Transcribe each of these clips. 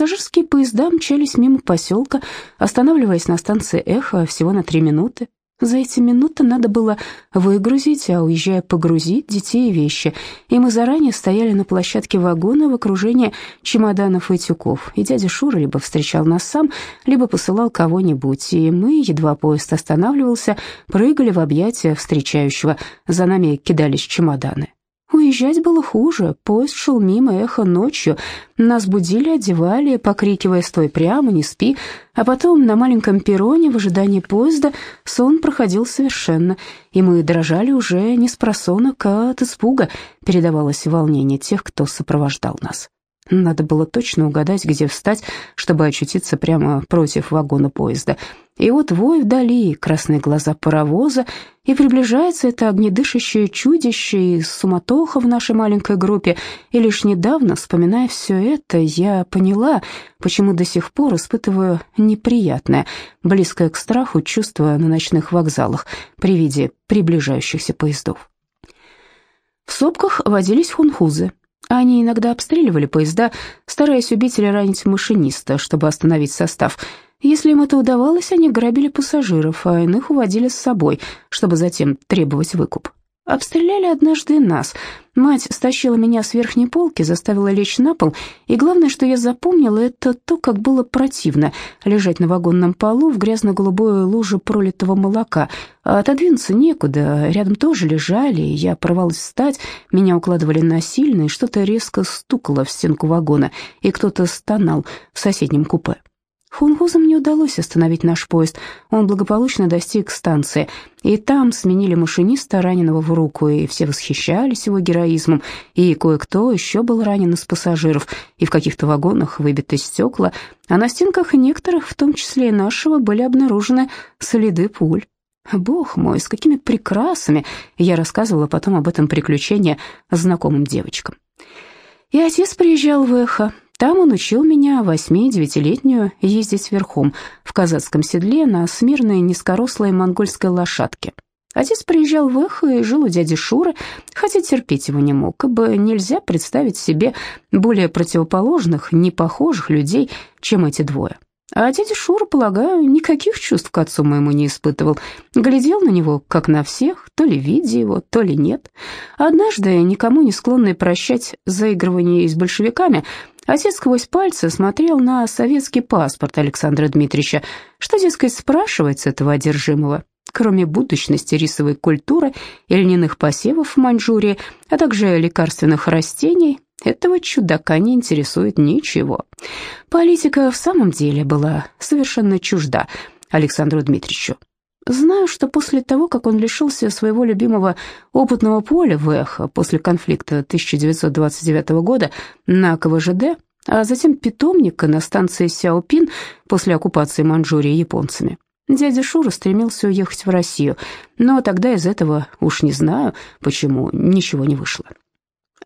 Пассажирские поезда мчались мимо поселка, останавливаясь на станции «Эхо» всего на три минуты. За эти минуты надо было выгрузить, а уезжая погрузить детей и вещи. И мы заранее стояли на площадке вагона в окружении чемоданов и тюков. И дядя Шура либо встречал нас сам, либо посылал кого-нибудь. И мы, едва поезд останавливался, прыгали в объятия встречающего. За нами кидались чемоданы. Уезжать было хуже, поезд шел мимо эхо ночью, нас будили, одевали, покрикивая «стой прямо, не спи», а потом на маленьком перроне в ожидании поезда сон проходил совершенно, и мы дрожали уже не с просонок, а от испуга, передавалось волнение тех, кто сопровождал нас. Надо было точно угадать, где встать, чтобы очутиться прямо против вагона поезда. И вот вой вдали, красные глаза паровоза, и приближается это огнедышащее чудище и суматоха в нашей маленькой группе. И лишь недавно, вспоминая все это, я поняла, почему до сих пор испытываю неприятное, близкое к страху чувство на ночных вокзалах при виде приближающихся поездов. В сопках водились хунхузы. Они иногда обстреливали поезда, стараясь убить или ранить машиниста, чтобы остановить состав. Если им это удавалось, они грабили пассажиров, а иных уводили с собой, чтобы затем требовать выкуп. Обстреляли однажды нас. Мать стащила меня с верхней полки, заставила лечь на пол, и главное, что я запомнила, это то, как было противно лежать на вагонном полу в грязно-голубой луже пролитого молока. А отодвинуться некуда, рядом тоже лежали, я порвалась встать, меня укладывали насильно, и что-то резко стукало в стенку вагона, и кто-то стонал в соседнем купе. Хунхузам не удалось остановить наш поезд. Он благополучно достиг станции, и там сменили машиниста, раненого в руку, и все восхищались его героизмом, и кое-кто еще был ранен из пассажиров, и в каких-то вагонах выбиты стекла, а на стенках некоторых, в том числе и нашего, были обнаружены следы пуль. Бог мой, с какими прекрасами! Я рассказывала потом об этом приключении знакомым девочкам. И отец приезжал в Эхо, там он учил меня, восьми-девятилетнюю, ездить верхом в казацком седле на смирной низкорослой монгольской лошадке. Отец приезжал в Эхо и жил у дяди Шуры, хотя терпеть его не мог, ибо нельзя представить себе более противоположных, непохожих людей, чем эти двое. А дядя Шура, полагаю, никаких чувств к отцу моему не испытывал. Глядел на него, как на всех, то ли видя его, то ли нет. Однажды, никому не склонный прощать заигрывание с большевиками, Отец сквозь пальцы смотрел на советский паспорт Александра Дмитриевича. Что, дескать, спрашивать с этого одержимого? Кроме будущности рисовой культуры и льняных посевов в Маньчжурии, а также лекарственных растений, этого чудака не интересует ничего. Политика в самом деле была совершенно чужда Александру Дмитриевичу. Знаю, что после того, как он лишился своего любимого опытного поля в Эхо после конфликта 1929 года на КВЖД, а затем питомника на станции Сяопин после оккупации Манчжурии японцами, дядя Шура стремился уехать в Россию, но тогда из этого, уж не знаю, почему, ничего не вышло.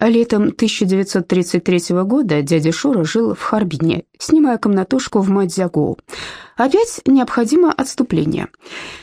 Летом 1933 года дядя Шура жил в Харбине, снимая комнатушку в Мадзягоу. Опять необходимо отступление.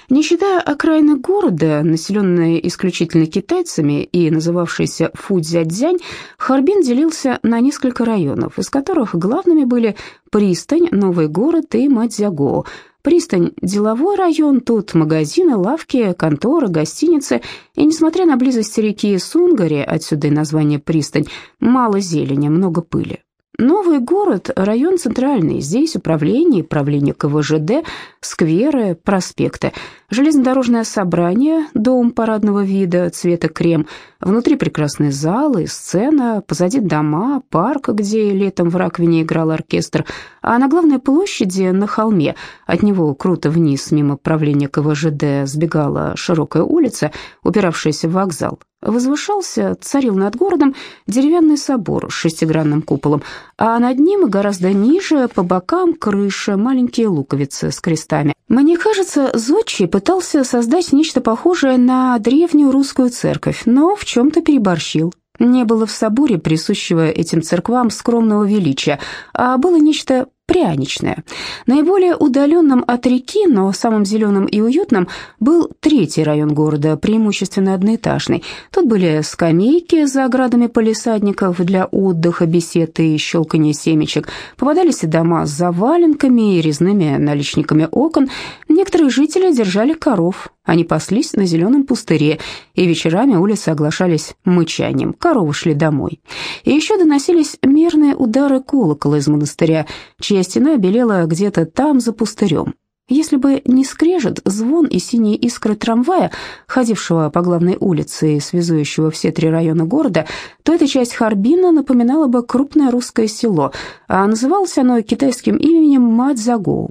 Не считая окраины города, населенной исключительно китайцами и называвшейся Фудзядзянь, Харбин делился на несколько районов, из которых главными были Пристань, Новый город и Мадзягоу – Пристань – деловой район, тут магазины, лавки, конторы, гостиницы. И несмотря на близость реки Сунгари, отсюда и название «пристань», мало зелени, много пыли. Новый город, район центральный, здесь управление, правление КВЖД, скверы, проспекты, железнодорожное собрание, дом парадного вида, цвета крем, внутри прекрасные залы, сцена, позади дома, парк, где летом в раковине играл оркестр, а на главной площади, на холме, от него круто вниз, мимо правления КВЖД, сбегала широкая улица, упиравшаяся в вокзал, возвышался, царил над городом деревянный собор с шестигранным куполом, а над ним и гораздо ниже, по бокам, крыша, маленькие луковицы с крестами. Мне кажется, Зодчий пытался создать нечто похожее на древнюю русскую церковь, но в чем-то переборщил. Не было в соборе присущего этим церквам скромного величия, а было нечто пряничная. Наиболее удаленным от реки, но самым зеленым и уютным был третий район города, преимущественно одноэтажный. Тут были скамейки за оградами полисадников для отдыха, бесед и щелкания семечек. Попадались и дома с заваленками и резными наличниками окон. Некоторые жители держали коров. Они паслись на зеленом пустыре, и вечерами улицы оглашались мычанием. Коровы шли домой. И еще доносились мерные удары колокола из монастыря, чья стена белела где-то там, за пустырем. Если бы не скрежет, звон и синие искры трамвая, ходившего по главной улице и связующего все три района города, то эта часть Харбина напоминала бы крупное русское село, а называлось оно китайским именем Мадзагоу.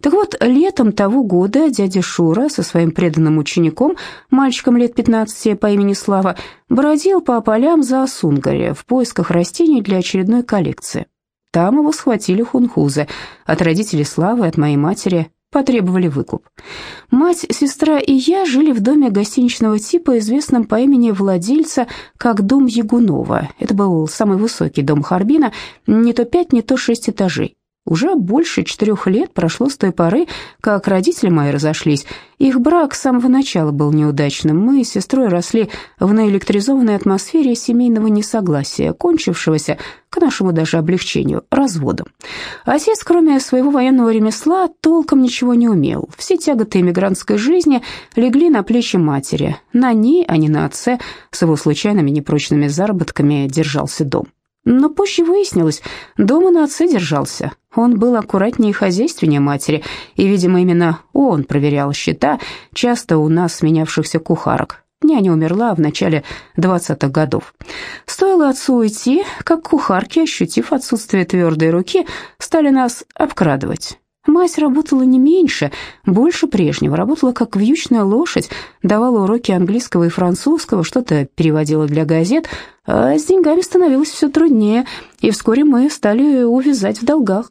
Так вот, летом того года дядя Шура со своим преданным учеником, мальчиком лет 15 по имени Слава, бродил по полям за Сунгаре в поисках растений для очередной коллекции. Там его схватили хунхузы. От родителей Славы, от моей матери потребовали выкуп. Мать, сестра и я жили в доме гостиничного типа, известном по имени владельца как дом Ягунова. Это был самый высокий дом Харбина, не то пять, не то шесть этажей. Уже больше четырех лет прошло с той поры, как родители мои разошлись. Их брак с самого начала был неудачным. Мы с сестрой росли в наэлектризованной атмосфере семейного несогласия, кончившегося, к нашему даже облегчению, разводом. Отец, кроме своего военного ремесла, толком ничего не умел. Все тяготы иммигрантской жизни легли на плечи матери. На ней, а не на отце, с его случайными непрочными заработками держался дом. Но позже выяснилось, дома на отце держался. Он был аккуратнее и хозяйственнее матери, и, видимо, именно он проверял счета часто у нас сменявшихся кухарок. Няня умерла в начале двадцатых годов. Стоило отцу уйти, как кухарки, ощутив отсутствие твердой руки, стали нас обкрадывать. Мать работала не меньше, больше прежнего, работала как вьючная лошадь, давала уроки английского и французского, что-то переводила для газет, а с деньгами становилось все труднее, и вскоре мы стали увязать в долгах.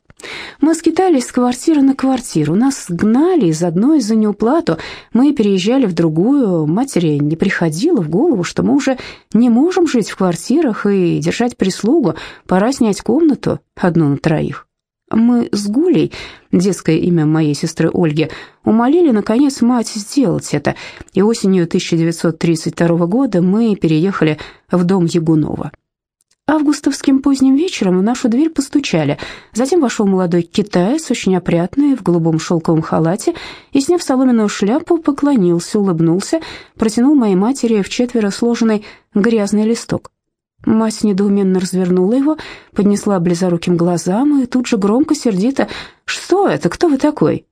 Мы скитались с квартиры на квартиру, нас гнали из одной за неуплату, мы переезжали в другую, матери не приходило в голову, что мы уже не можем жить в квартирах и держать прислугу, пора снять комнату одну на троих. Мы с Гулей, детское имя моей сестры Ольги, умолили, наконец, мать сделать это, и осенью 1932 года мы переехали в дом Ягунова. Августовским поздним вечером в нашу дверь постучали. Затем вошел молодой китаец, очень опрятный, в голубом шелковом халате, и, сняв соломенную шляпу, поклонился, улыбнулся, протянул моей матери в четверо сложенный грязный листок. Мать недоуменно развернула его, поднесла близоруким глазам и тут же громко, сердито «Что это? Кто вы такой?»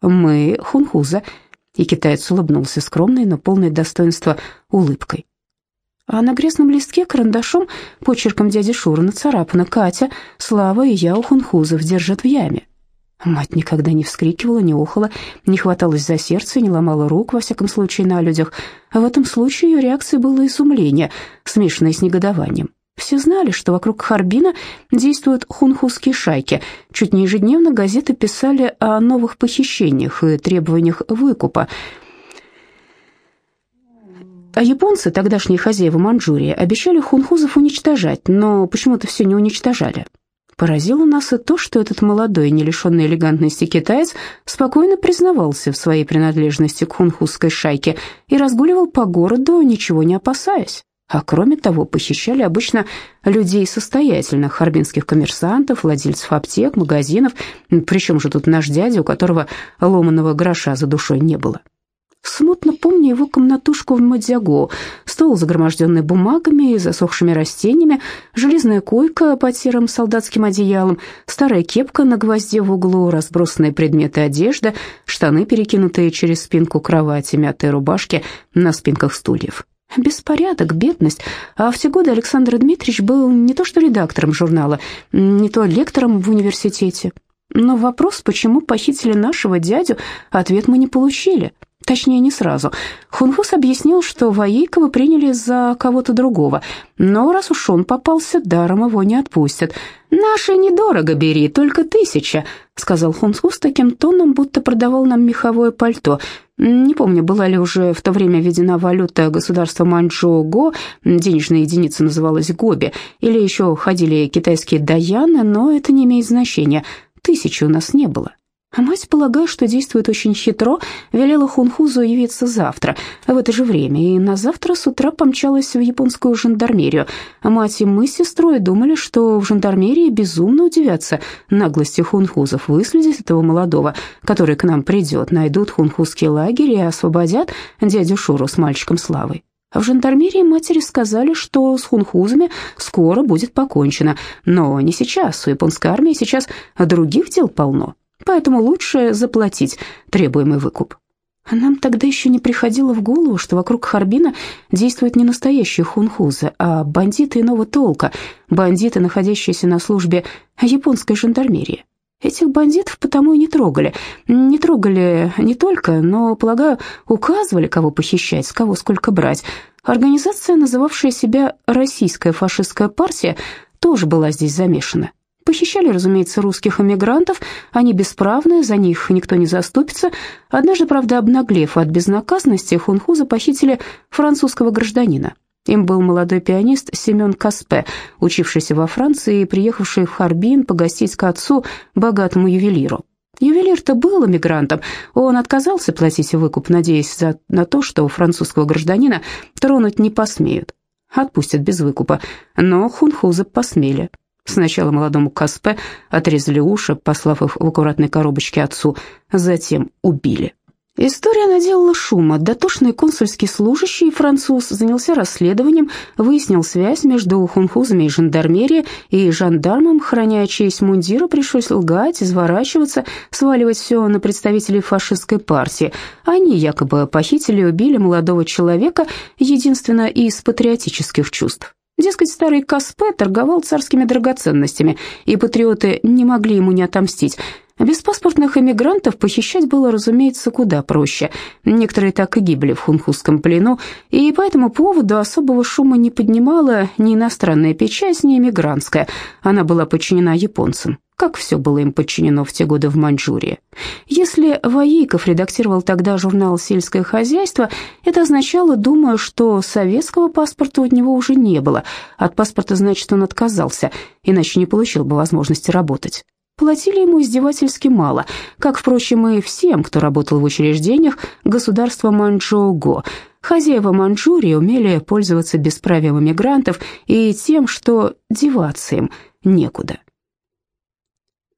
«Мы хунхуза», и китаец улыбнулся скромной, но полной достоинства улыбкой. А на грязном листке карандашом, почерком дяди Шура, нацарапано «Катя, Слава и я у хунхузов держат в яме». Мать никогда не вскрикивала, не охала, не хваталась за сердце, не ломала рук, во всяком случае, на людях. А в этом случае ее реакцией было изумление, смешанное с негодованием. Все знали, что вокруг Харбина действуют хунхузские шайки. Чуть не ежедневно газеты писали о новых похищениях и требованиях выкупа. А японцы, тогдашние хозяева Манчжурии, обещали хунхузов уничтожать, но почему-то все не уничтожали. Поразило нас и то, что этот молодой, не лишенный элегантности китаец спокойно признавался в своей принадлежности к хунхузской шайке и разгуливал по городу, ничего не опасаясь. А кроме того, похищали обычно людей состоятельных, харбинских коммерсантов, владельцев аптек, магазинов, причем же тут наш дядя, у которого ломаного гроша за душой не было. Смутно помню его комнатушку в Мадзяго, стол, загроможденный бумагами и засохшими растениями, железная койка под серым солдатским одеялом, старая кепка на гвозде в углу, разбросанные предметы одежды, штаны, перекинутые через спинку кровати, мятые рубашки на спинках стульев. Беспорядок, бедность. А в те годы Александр Дмитриевич был не то что редактором журнала, не то лектором в университете. Но вопрос, почему похитили нашего дядю, ответ мы не получили. Точнее, не сразу. Хунхус объяснил, что Ваейкова приняли за кого-то другого, но раз уж он попался, даром его не отпустят. «Наши недорого бери, только тысяча», — сказал Хунхус таким тоном, будто продавал нам меховое пальто. Не помню, была ли уже в то время введена валюта государства Манчжоу-Го, денежная единица называлась Гоби, или еще ходили китайские даяны, но это не имеет значения. Тысячи у нас не было. А мать, полагая, что действует очень хитро, велела Хунхузу явиться завтра, в это же время, и на завтра с утра помчалась в японскую жандармерию. А мать и мы с сестрой думали, что в жандармерии безумно удивятся наглости хунхузов выследить этого молодого, который к нам придет, найдут хунхузский лагерь и освободят дядю Шуру с мальчиком Славой. А в жандармерии матери сказали, что с хунхузами скоро будет покончено, но не сейчас, у японской армии сейчас других дел полно поэтому лучше заплатить требуемый выкуп. А нам тогда еще не приходило в голову, что вокруг Харбина действуют не настоящие хунхузы, а бандиты иного толка, бандиты, находящиеся на службе японской жандармерии. Этих бандитов потому и не трогали. Не трогали не только, но, полагаю, указывали, кого похищать, с кого сколько брать. Организация, называвшая себя «Российская фашистская партия», тоже была здесь замешана. Похищали, разумеется, русских эмигрантов, они бесправны, за них никто не заступится. Однажды, правда, обнаглев от безнаказанности, хунхуза похитили французского гражданина. Им был молодой пианист Семен Каспе, учившийся во Франции и приехавший в Харбин погостить к отцу, богатому ювелиру. Ювелир-то был эмигрантом, он отказался платить выкуп, надеясь за, на то, что французского гражданина тронуть не посмеют. Отпустят без выкупа, но хунхузы посмели. Сначала молодому Каспе отрезали уши, послав их в аккуратной коробочке отцу, затем убили. История наделала шума. Дотошный консульский служащий француз занялся расследованием, выяснил связь между хунхузами и жандармерией, и жандармам, храня честь мундира, пришлось лгать, изворачиваться, сваливать все на представителей фашистской партии. Они якобы похитили и убили молодого человека, единственно из патриотических чувств. Дескать, старый Каспе торговал царскими драгоценностями, и патриоты не могли ему не отомстить. Беспаспортных эмигрантов похищать было, разумеется, куда проще. Некоторые так и гибли в хунхузском плену, и по этому поводу особого шума не поднимала ни иностранная печать, ни эмигрантская. Она была подчинена японцам как все было им подчинено в те годы в Маньчжурии. Если Ваиков редактировал тогда журнал «Сельское хозяйство», это означало, думаю, что советского паспорта у него уже не было. От паспорта, значит, он отказался, иначе не получил бы возможности работать. Платили ему издевательски мало, как, впрочем, и всем, кто работал в учреждениях государства Маньчжоу-Го. Хозяева Маньчжурии умели пользоваться бесправием иммигрантов и тем, что деваться им некуда.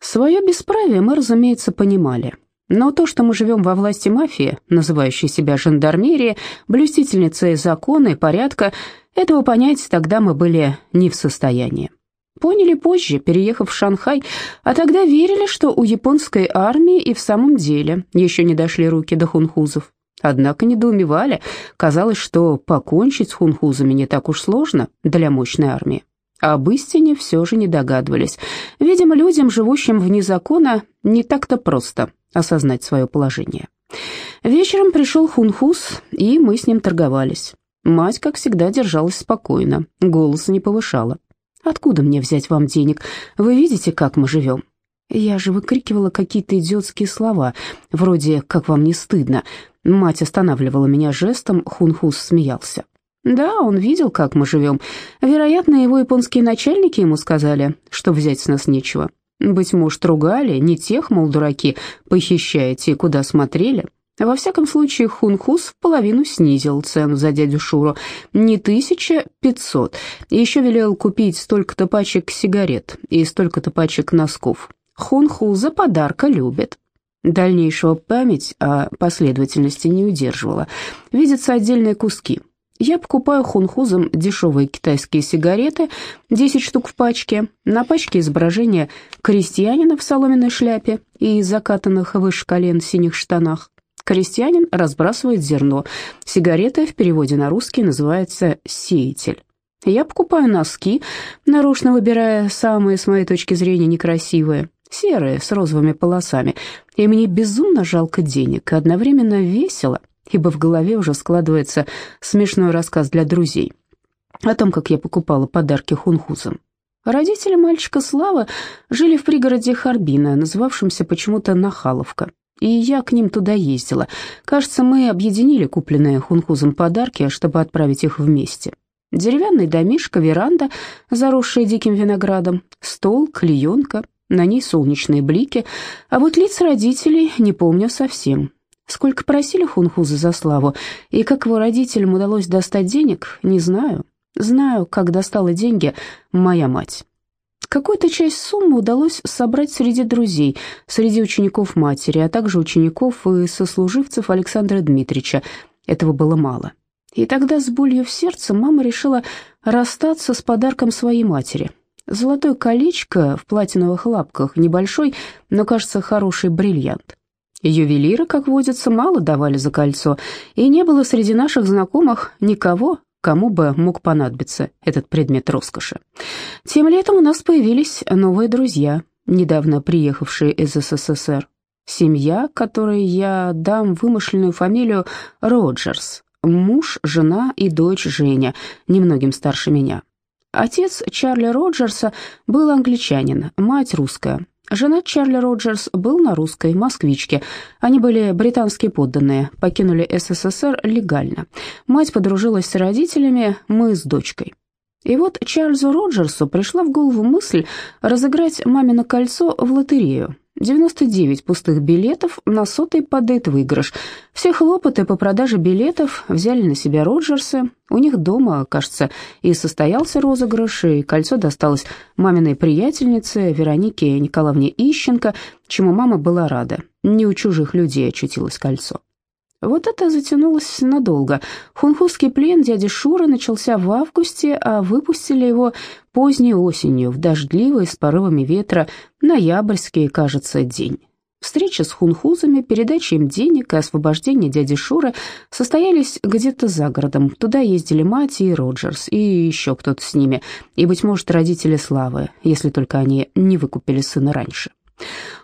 Свое бесправие мы, разумеется, понимали. Но то, что мы живем во власти мафии, называющей себя жандармерией, блюстительницей закона и порядка, этого понять тогда мы были не в состоянии. Поняли позже, переехав в Шанхай, а тогда верили, что у японской армии и в самом деле еще не дошли руки до хунхузов. Однако недоумевали, казалось, что покончить с хунхузами не так уж сложно для мощной армии. Об истине все же не догадывались. Видимо, людям, живущим вне закона, не так-то просто осознать свое положение. Вечером пришел Хунхус, и мы с ним торговались. Мать, как всегда, держалась спокойно, голос не повышала. «Откуда мне взять вам денег? Вы видите, как мы живем?» Я же выкрикивала какие-то идиотские слова, вроде «как вам не стыдно». Мать останавливала меня жестом, Хунхус смеялся. Да, он видел, как мы живем. Вероятно, его японские начальники ему сказали, что взять с нас нечего. Быть может, ругали, не тех, мол, дураки, похищаете, куда смотрели. Во всяком случае, Хунхус в половину снизил цену за дядю Шуру. Не тысяча, пятьсот. Еще велел купить столько-то пачек сигарет и столько-то пачек носков. Хунхуза подарка любит. Дальнейшего память о последовательности не удерживала. Видятся отдельные куски. Я покупаю хунхузам дешевые китайские сигареты, 10 штук в пачке. На пачке изображение крестьянина в соломенной шляпе и закатанных выше колен синих штанах. Крестьянин разбрасывает зерно. Сигарета в переводе на русский называется «сеятель». Я покупаю носки, нарочно выбирая самые, с моей точки зрения, некрасивые, серые, с розовыми полосами. И мне безумно жалко денег, одновременно весело – ибо в голове уже складывается смешной рассказ для друзей о том, как я покупала подарки хунхузам. Родители мальчика Славы жили в пригороде Харбина, называвшемся почему-то Нахаловка, и я к ним туда ездила. Кажется, мы объединили купленные хунхузом подарки, чтобы отправить их вместе. Деревянный домишко, веранда, заросшая диким виноградом, стол, клеенка, на ней солнечные блики, а вот лиц родителей не помню совсем. Сколько просили хунхузы за славу, и как его родителям удалось достать денег, не знаю. Знаю, как достала деньги моя мать. Какую-то часть суммы удалось собрать среди друзей, среди учеников матери, а также учеников и сослуживцев Александра Дмитриевича. Этого было мало. И тогда с болью в сердце мама решила расстаться с подарком своей матери. Золотое колечко в платиновых лапках, небольшой, но, кажется, хороший бриллиант. Ювелиры, как водится, мало давали за кольцо, и не было среди наших знакомых никого, кому бы мог понадобиться этот предмет роскоши. Тем летом у нас появились новые друзья, недавно приехавшие из СССР. Семья, которой я дам вымышленную фамилию Роджерс. Муж, жена и дочь Женя, немногим старше меня. Отец Чарли Роджерса был англичанин, мать русская. Жена Чарли Роджерс был на русской москвичке. Они были британские подданные, покинули СССР легально. Мать подружилась с родителями, мы с дочкой. И вот Чарльзу Роджерсу пришла в голову мысль разыграть мамино кольцо в лотерею. 99 пустых билетов, на сотый падает выигрыш. Все хлопоты по продаже билетов взяли на себя Роджерсы. У них дома, кажется, и состоялся розыгрыш, и кольцо досталось маминой приятельнице Веронике Николаевне Ищенко, чему мама была рада. Не у чужих людей очутилось кольцо. Вот это затянулось надолго. Хунхузский плен дяди Шуры начался в августе, а выпустили его поздней осенью, в дождливый, с порывами ветра, ноябрьский, кажется, день. Встреча с хунхузами, передача им денег и освобождение дяди Шуры состоялись где-то за городом. Туда ездили мать и Роджерс, и еще кто-то с ними, и, быть может, родители Славы, если только они не выкупили сына раньше.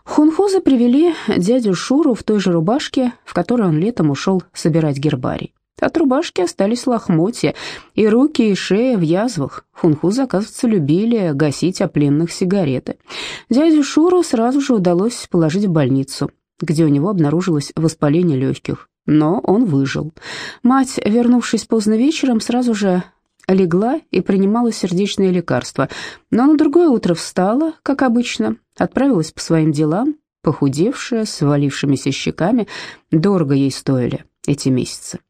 Хунхузы привели дядю Шуру в той же рубашке, в которой он летом ушел собирать гербарий. От рубашки остались лохмотья, и руки, и шея в язвах. Хунхузы, оказывается, любили гасить о пленных сигареты. Дядю Шуру сразу же удалось положить в больницу, где у него обнаружилось воспаление легких, но он выжил. Мать, вернувшись поздно вечером, сразу же легла и принимала сердечные лекарства, но на другое утро встала, как обычно, отправилась по своим делам, похудевшая, с свалившимися щеками, дорого ей стоили эти месяцы.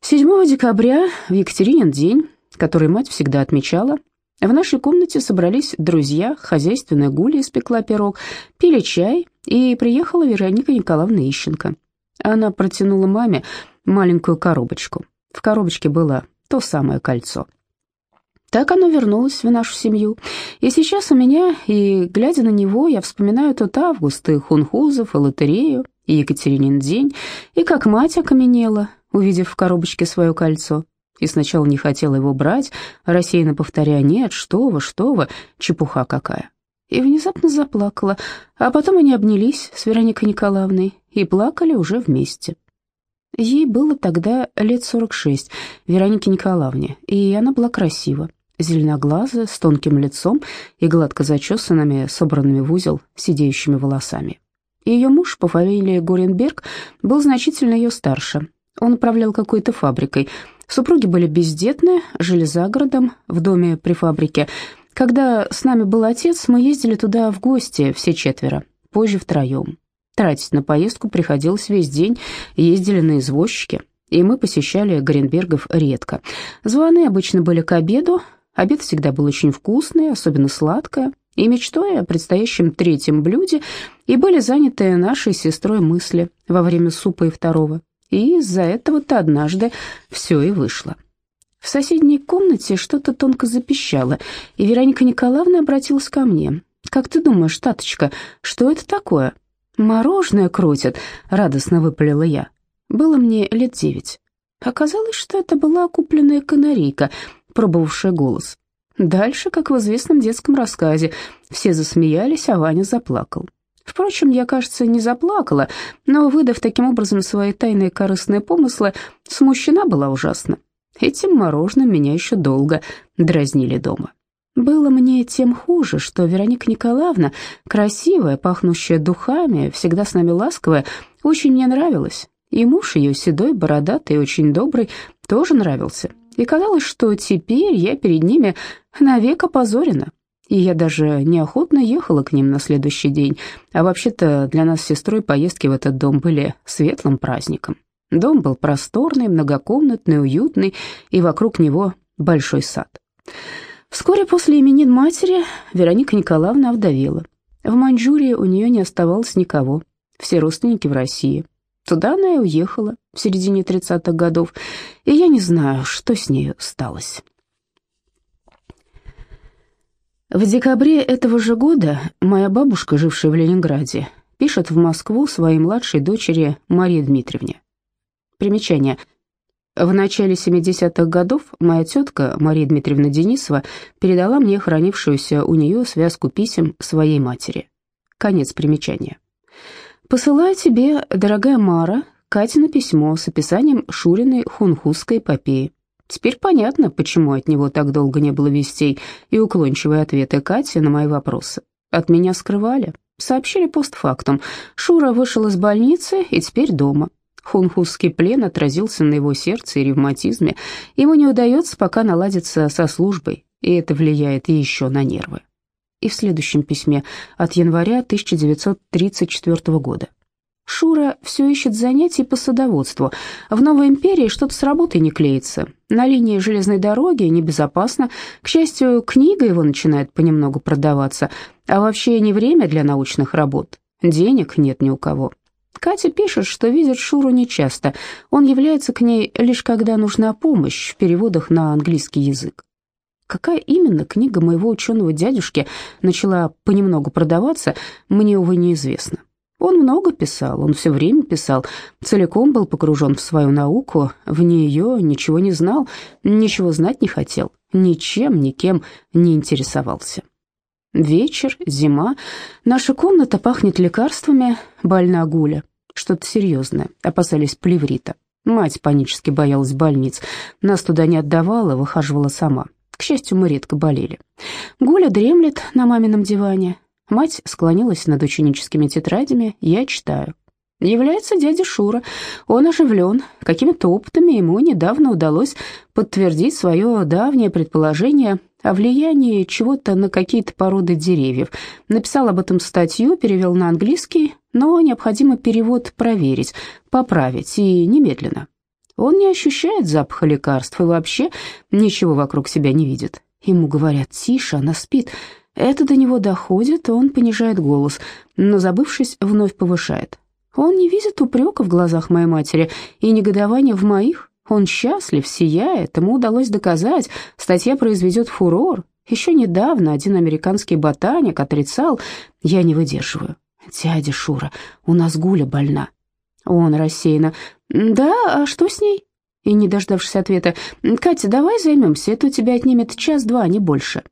7 декабря, в Екатеринин день, который мать всегда отмечала, в нашей комнате собрались друзья, хозяйственная Гуля испекла пирог, пили чай, и приехала Вероника Николаевна Ищенко. Она протянула маме маленькую коробочку. В коробочке было то самое кольцо. Так оно вернулось в нашу семью. И сейчас у меня, и глядя на него, я вспоминаю тот август, и хунхузов, и лотерею, и Екатеринин день, и как мать окаменела, увидев в коробочке свое кольцо. И сначала не хотела его брать, рассеянно повторяя «нет, что вы, что вы, чепуха какая». И внезапно заплакала, а потом они обнялись с Вероникой Николаевной и плакали уже вместе. Ей было тогда лет 46, Веронике Николаевне, и она была красива, зеленоглазая, с тонким лицом и гладко зачесанными, собранными в узел, сидеющими волосами. Ее муж по фамилии Горенберг был значительно ее старше. Он управлял какой-то фабрикой. Супруги были бездетны, жили за городом, в доме при фабрике. Когда с нами был отец, мы ездили туда в гости, все четверо, позже втроем. Тратить на поездку приходилось весь день, ездили на извозчике, и мы посещали Горенбергов редко. Званы обычно были к обеду, обед всегда был очень вкусный, особенно сладкое, и мечтой о предстоящем третьем блюде, и были заняты нашей сестрой мысли во время супа и второго. И из-за этого-то однажды все и вышло. В соседней комнате что-то тонко запищало, и Вероника Николаевна обратилась ко мне. «Как ты думаешь, Таточка, что это такое?» «Мороженое крутят», — радостно выпалила я. Было мне лет девять. Оказалось, что это была купленная канарейка, пробовавшая голос. Дальше, как в известном детском рассказе, все засмеялись, а Ваня заплакал. Впрочем, я, кажется, не заплакала, но, выдав таким образом свои тайные корыстные помыслы, смущена была ужасно. Этим мороженым меня еще долго дразнили дома. Было мне тем хуже, что Вероника Николаевна, красивая, пахнущая духами, всегда с нами ласковая, очень мне нравилась. И муж ее, седой, бородатый, очень добрый, тоже нравился. И казалось, что теперь я перед ними навек опозорена. и я даже неохотно ехала к ним на следующий день, а вообще-то для нас с сестрой поездки в этот дом были светлым праздником. Дом был просторный, многокомнатный, уютный, и вокруг него большой сад. Вскоре после именин матери Вероника Николаевна овдовела. В Маньчжурии у нее не оставалось никого, все родственники в России. Туда она и уехала в середине 30-х годов, и я не знаю, что с ней сталось. В декабре этого же года моя бабушка, жившая в Ленинграде, пишет в Москву своей младшей дочери Марии Дмитриевне. Примечание. В начале 70-х годов моя тетка Мария Дмитриевна Денисова передала мне хранившуюся у нее связку писем своей матери. Конец примечания. «Посылаю тебе, дорогая Мара, Катина письмо с описанием Шуриной хунхузской эпопеи. Теперь понятно, почему от него так долго не было вестей и уклончивые ответы Кати на мои вопросы. От меня скрывали. Сообщили постфактум. Шура вышел из больницы и теперь дома. Хунхузский плен отразился на его сердце и ревматизме. Ему не удается пока наладиться со службой, и это влияет еще на нервы. И в следующем письме от января 1934 года. Шура все ищет занятий по садоводству. В Новой империи что-то с работой не клеится. На линии железной дороги небезопасно. К счастью, книга его начинает понемногу продаваться. А вообще не время для научных работ. Денег нет ни у кого. Катя пишет, что видит Шуру нечасто. Он является к ней лишь когда нужна помощь в переводах на английский язык. Какая именно книга моего ученого дядюшки начала понемногу продаваться, мне, увы, неизвестно. Он много писал, он все время писал, целиком был погружен в свою науку, в нее ничего не знал, ничего знать не хотел, ничем, никем не интересовался. Вечер, зима, наша комната пахнет лекарствами, больна Гуля, что-то серьезное, опасались плеврита. Мать панически боялась больниц, нас туда не отдавала, выхаживала сама. К счастью, мы редко болели. Гуля дремлет на мамином диване, Мать склонилась над ученическими тетрадями, я читаю. Является дядя Шура. Он оживлен. Какими-то опытами ему недавно удалось подтвердить свое давнее предположение о влиянии чего-то на какие-то породы деревьев. Написал об этом статью, перевел на английский, но необходимо перевод проверить, поправить и немедленно. Он не ощущает запаха лекарств и вообще ничего вокруг себя не видит. Ему говорят «тише, она спит», это до него доходит, он понижает голос, но, забывшись, вновь повышает. Он не видит упрека в глазах моей матери и негодования в моих. Он счастлив, сияет, ему удалось доказать, статья произведет фурор. Еще недавно один американский ботаник отрицал, я не выдерживаю. «Дядя Шура, у нас Гуля больна». Он рассеянно. «Да, а что с ней?» И, не дождавшись ответа, «Катя, давай займемся, это у тебя отнимет час-два, не больше».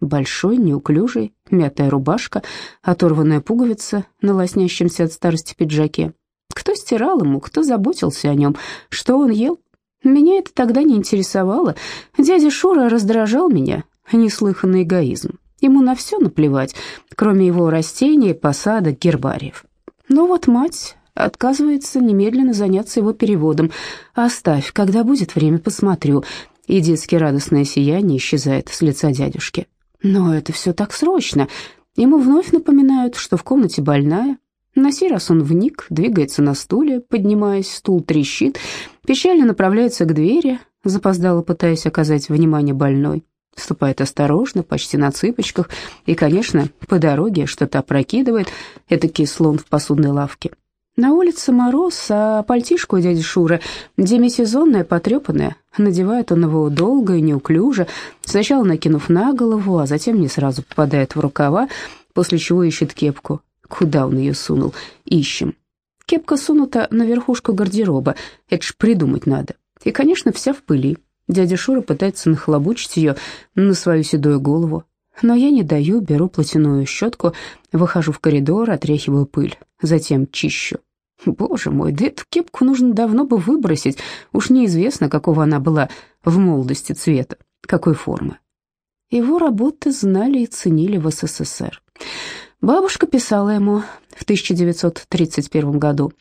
Большой, неуклюжий, мятая рубашка, оторванная пуговица на лоснящемся от старости пиджаке. Кто стирал ему, кто заботился о нем, что он ел? Меня это тогда не интересовало. Дядя Шура раздражал меня, неслыханный эгоизм. Ему на все наплевать, кроме его растений, посадок, гербариев. Но вот мать отказывается немедленно заняться его переводом. «Оставь, когда будет время, посмотрю». И детски радостное сияние исчезает с лица дядюшки. Но это все так срочно. Ему вновь напоминают, что в комнате больная. На сей раз он вник, двигается на стуле, поднимаясь, стул трещит, печально направляется к двери, запоздало пытаясь оказать внимание больной. Ступает осторожно, почти на цыпочках, и, конечно, по дороге что-то опрокидывает, этакий слон в посудной лавке. На улице мороз, а пальтишко у дяди Шуры демисезонное, потрепанное. Надевает он его долго и неуклюже, сначала накинув на голову, а затем не сразу попадает в рукава, после чего ищет кепку. Куда он ее сунул? Ищем. Кепка сунута на верхушку гардероба, это ж придумать надо. И, конечно, вся в пыли. Дядя Шура пытается нахлобучить ее на свою седую голову. Но я не даю, беру платяную щетку, выхожу в коридор, отряхиваю пыль, затем чищу. Боже мой, да эту кепку нужно давно бы выбросить. Уж неизвестно, какого она была в молодости цвета, какой формы. Его работы знали и ценили в СССР. Бабушка писала ему в 1931 году.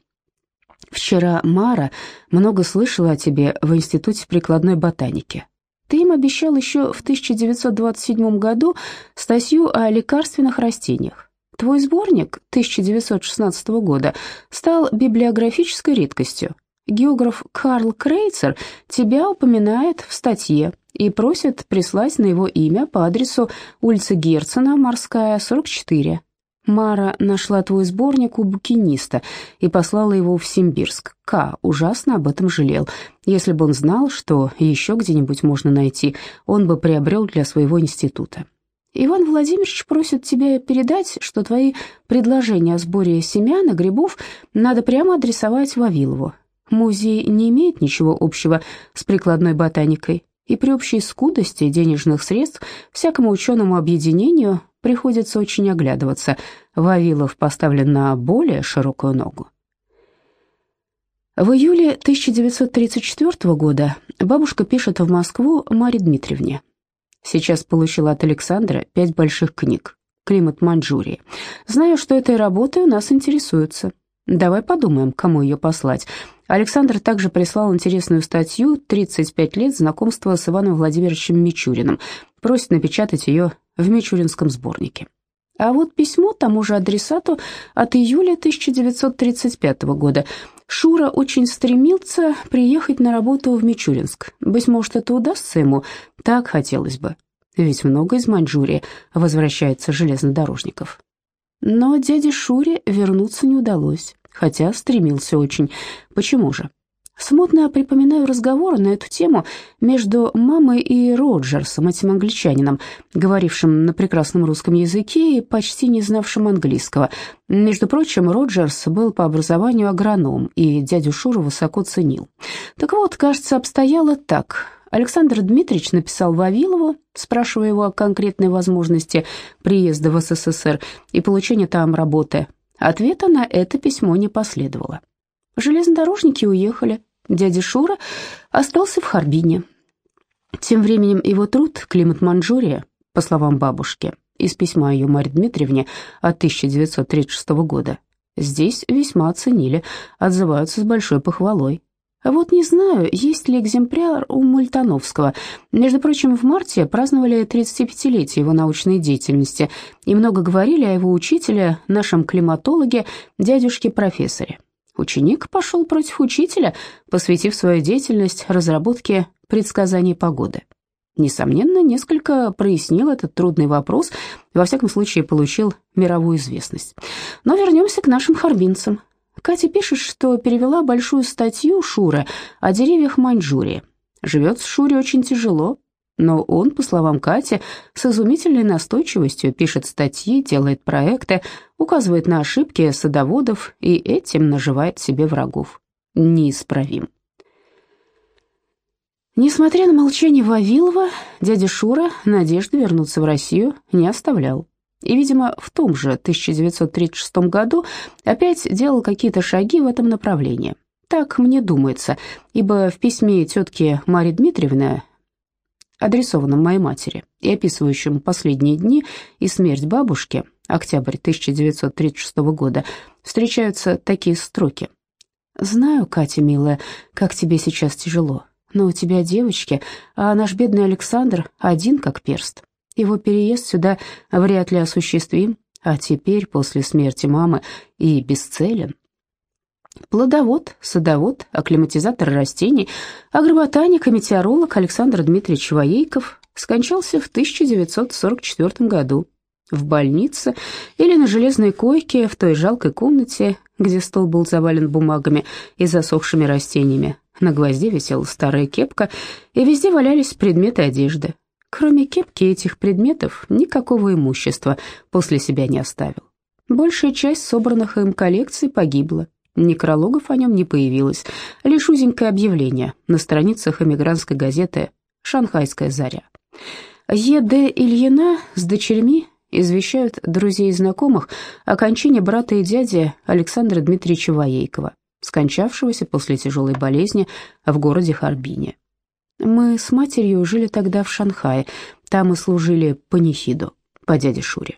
«Вчера Мара много слышала о тебе в Институте прикладной ботаники. Ты им обещал еще в 1927 году статью о лекарственных растениях. Твой сборник 1916 года стал библиографической редкостью. Географ Карл Крейцер тебя упоминает в статье и просит прислать на его имя по адресу улица Герцена, Морская, 44. Мара нашла твой сборник у букиниста и послала его в Симбирск. К ужасно об этом жалел. Если бы он знал, что еще где-нибудь можно найти, он бы приобрел для своего института. Иван Владимирович просит тебя передать, что твои предложения о сборе семян и грибов надо прямо адресовать Вавилову. Музей не имеет ничего общего с прикладной ботаникой, и при общей скудости денежных средств всякому ученому объединению приходится очень оглядываться. Вавилов поставлен на более широкую ногу. В июле 1934 года бабушка пишет в Москву Маре Дмитриевне. Сейчас получила от Александра пять больших книг. «Климат Маньчжурии». Знаю, что этой работой нас интересуются. Давай подумаем, кому ее послать. Александр также прислал интересную статью «35 лет знакомства с Иваном Владимировичем Мичуриным». Просит напечатать ее в Мичуринском сборнике. А вот письмо тому же адресату от июля 1935 года. Шура очень стремился приехать на работу в Мичуринск. Быть может, это удастся ему? Так хотелось бы. Ведь много из Маньчжурии возвращается железнодорожников. Но дяде Шуре вернуться не удалось, хотя стремился очень. Почему же? Смутно припоминаю разговоры на эту тему между мамой и Роджерсом, этим англичанином, говорившим на прекрасном русском языке и почти не знавшим английского. Между прочим, Роджерс был по образованию агроном, и дядю Шуру высоко ценил. Так вот, кажется, обстояло так. Александр Дмитриевич написал Вавилову, спрашивая его о конкретной возможности приезда в СССР и получения там работы. Ответа на это письмо не последовало. Железнодорожники уехали, Дядя Шура остался в Харбине. Тем временем его труд «Климат Манчжурия», по словам бабушки, из письма ее Марье Дмитриевне от 1936 года, здесь весьма оценили, отзываются с большой похвалой. А вот не знаю, есть ли экземпляр у Мультановского. Между прочим, в марте праздновали 35-летие его научной деятельности и много говорили о его учителе, нашем климатологе, дядюшке-профессоре. Ученик пошел против учителя, посвятив свою деятельность разработке предсказаний погоды. Несомненно, несколько прояснил этот трудный вопрос, во всяком случае получил мировую известность. Но вернемся к нашим харбинцам. Катя пишет, что перевела большую статью Шура о деревьях Маньчжурии. Живет в Шуре очень тяжело, но он, по словам Кати, с изумительной настойчивостью пишет статьи, делает проекты, указывает на ошибки садоводов и этим наживает себе врагов. Неисправим. Несмотря на молчание Вавилова, дядя Шура надежды вернуться в Россию не оставлял. И, видимо, в том же 1936 году опять делал какие-то шаги в этом направлении. Так мне думается, ибо в письме тетки Марии Дмитриевны адресованном моей матери и описывающем последние дни и смерть бабушки, октябрь 1936 года, встречаются такие строки. «Знаю, Катя, милая, как тебе сейчас тяжело, но у тебя девочки, а наш бедный Александр один как перст. Его переезд сюда вряд ли осуществим, а теперь, после смерти мамы, и бесцелен. Плодовод, садовод, акклиматизатор растений, агроботаник и метеоролог Александр Дмитриевич Воейков скончался в 1944 году в больнице или на железной койке в той жалкой комнате, где стол был завален бумагами и засохшими растениями. На гвозде висела старая кепка, и везде валялись предметы одежды. Кроме кепки этих предметов никакого имущества после себя не оставил. Большая часть собранных им коллекций погибла. Некрологов о нем не появилось, лишь узенькое объявление на страницах эмигрантской газеты «Шанхайская заря». Е.Д. Ильина с дочерьми извещают друзей и знакомых о кончине брата и дяди Александра Дмитриевича Воейкова, скончавшегося после тяжелой болезни в городе Харбине. Мы с матерью жили тогда в Шанхае, там мы служили панихиду по дяде Шуре.